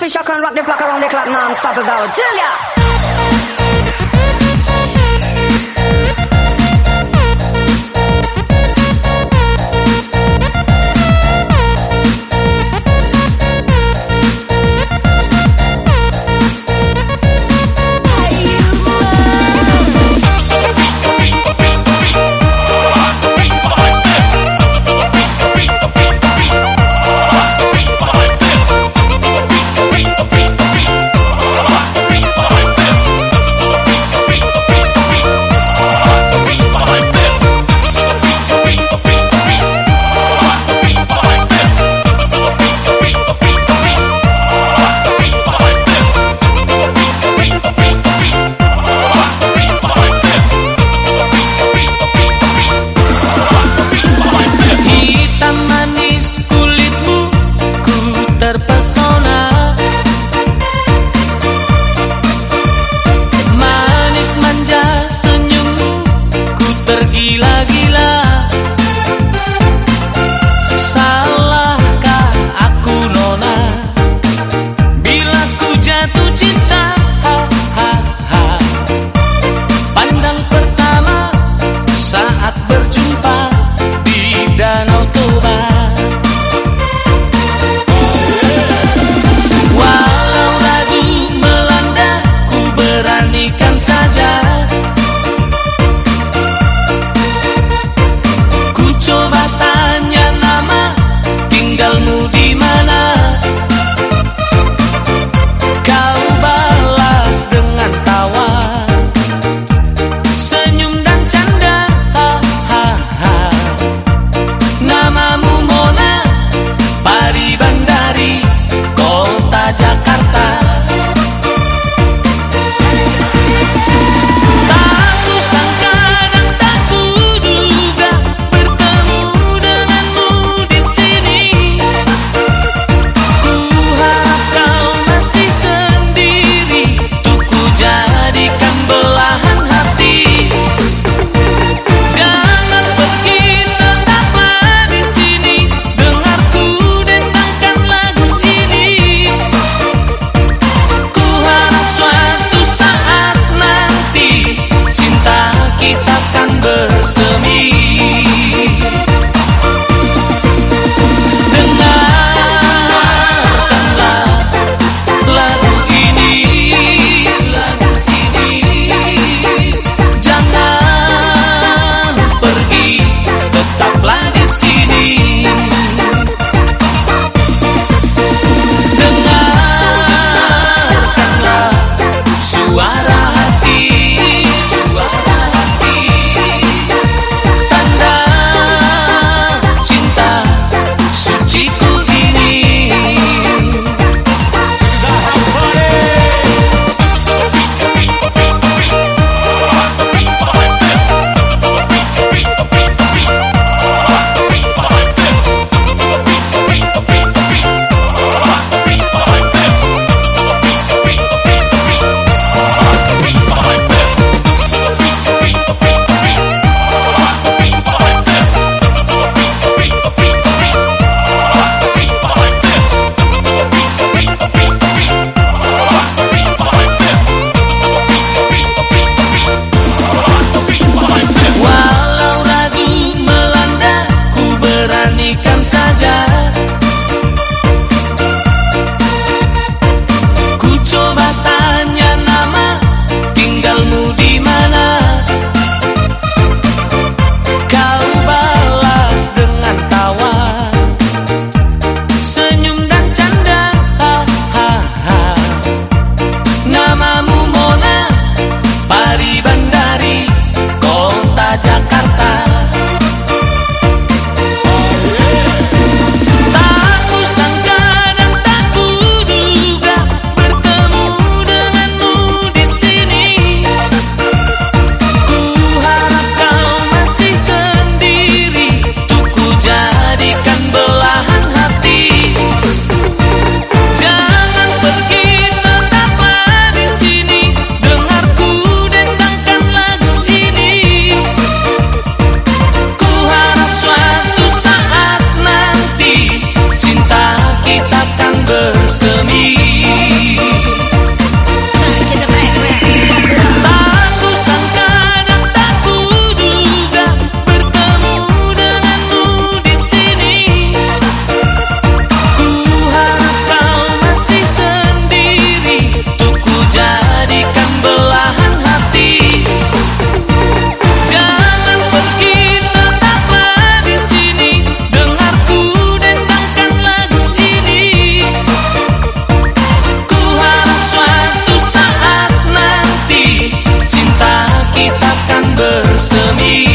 I can rock the block around the clock non-stop as I would tell ya. bersemi